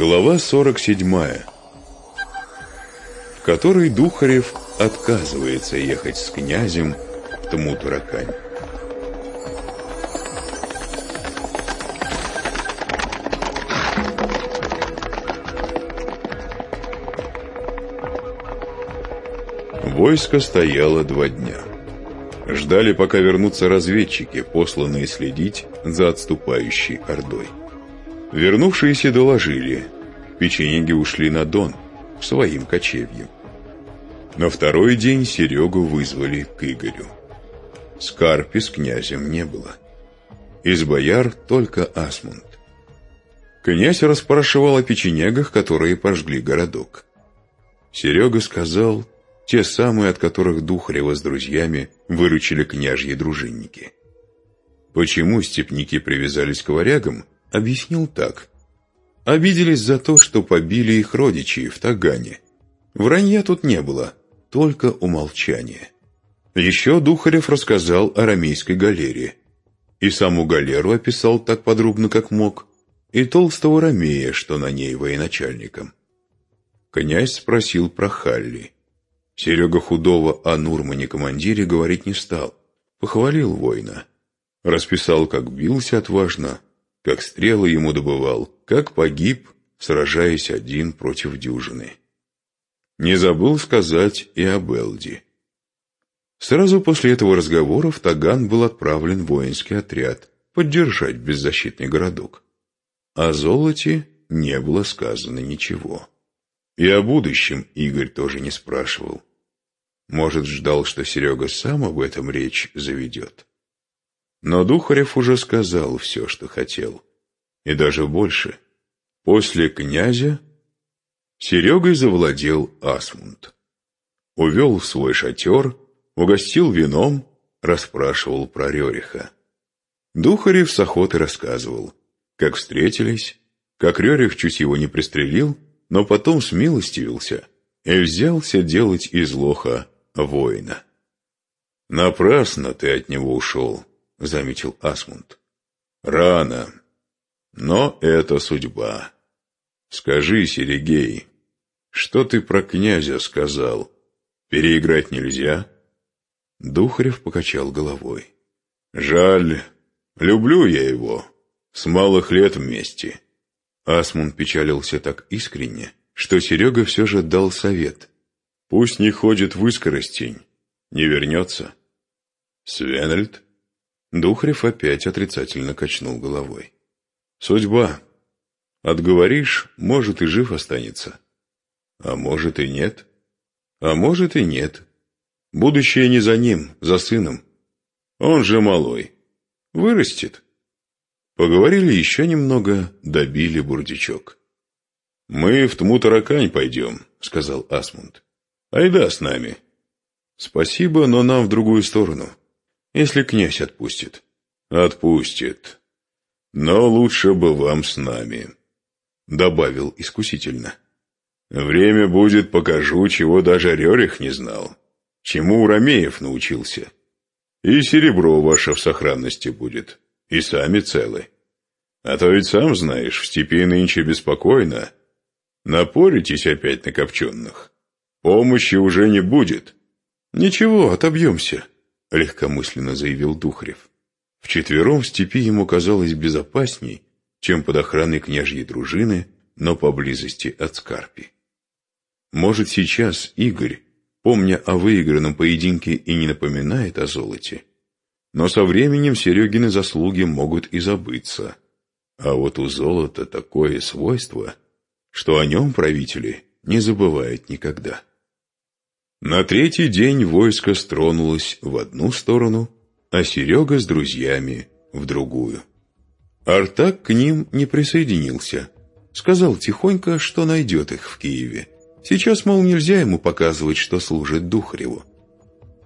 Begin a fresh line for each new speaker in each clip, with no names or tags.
Глава 47, в которой Духарев отказывается ехать с князем в Тмутаракань. Войско стояло два дня. Ждали, пока вернутся разведчики, посланные следить за отступающей Ордой. Вернувшиеся доложили, печенеги ушли на Дон, к своим кочевьям. На второй день Серегу вызвали к Игорю. Скарпи с князем не было. Из бояр только Асмунд. Князь расспрашивал о печенегах, которые пожгли городок. Серега сказал, те самые, от которых Духарева с друзьями выручили княжьи дружинники. Почему степники привязались к варягам, объяснил так. Обиделись за то, что побили их родичи в Тагане. Вранья тут не было, только умолчание. Еще Духарев рассказал о рамейской галере. И саму галеру описал так подробно, как мог, и толстого ромея, что на ней военачальником. Князь спросил про Халли. Серега худого о Нурмане-командире говорить не стал. Похвалил воина. Расписал, как бился отважно, как стрелы ему добывал, как погиб, сражаясь один против дюжины. Не забыл сказать и об Элди. Сразу после этого разговора в Таган был отправлен воинский отряд поддержать беззащитный городок. О золоте не было сказано ничего. И о будущем Игорь тоже не спрашивал. Может, ждал, что Серега сам об этом речь заведет. Но Духарев уже сказал все, что хотел. И даже больше. После князя Серегой завладел Асмунд. Увел в свой шатер, угостил вином, расспрашивал про Рериха. Духарев с охоты рассказывал, как встретились, как Рерих чуть его не пристрелил, но потом смилостивился и взялся делать из лоха воина. «Напрасно ты от него ушел», — заметил Асмунд. «Рано. Но это судьба. Скажи, Серегей, что ты про князя сказал? Переиграть нельзя?» Духарев покачал головой. «Жаль. Люблю я его. С малых лет вместе». Асмунд печалился так искренне, что Серега все же дал совет. Пусть не ходит в искоростень, не вернется. Свенельд? Духрев опять отрицательно качнул головой. Судьба. Отговоришь, может и жив останется. А может и нет. А может и нет. Будущее не за ним, за сыном. Он же малой. Вырастет. Поговорили еще немного, добили бурдичок. «Мы в Тмутаракань пойдем», — сказал Асмунд. Айда с нами. Спасибо, но нам в другую сторону. Если князь отпустит. Отпустит. Но лучше бы вам с нами. Добавил искусительно. Время будет, покажу, чего даже Рерих не знал. Чему Ромеев научился. И серебро ваше в сохранности будет. И сами целы. А то ведь сам знаешь, в степи нынче беспокойно. Напоритесь опять на копченых. Помощи уже не будет. Ничего, отобьемся, легкомысленно заявил Духарев. Вчетвером в степи ему казалось безопасней, чем под охраной княжьей дружины, но поблизости от Скарпи. Может, сейчас Игорь, помня о выигранном поединке, и не напоминает о золоте, но со временем Серегины заслуги могут и забыться. А вот у золота такое свойство, что о нем правители не забывают никогда. На третий день войско стронулось в одну сторону, а Серега с друзьями в другую. Артак к ним не присоединился. Сказал тихонько, что найдет их в Киеве. Сейчас, мол, нельзя ему показывать, что служит Духареву.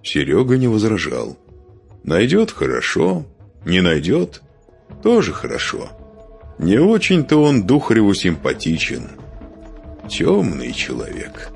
Серега не возражал. Найдет – хорошо, не найдет – тоже хорошо. Не очень-то он Духареву симпатичен. Темный человек.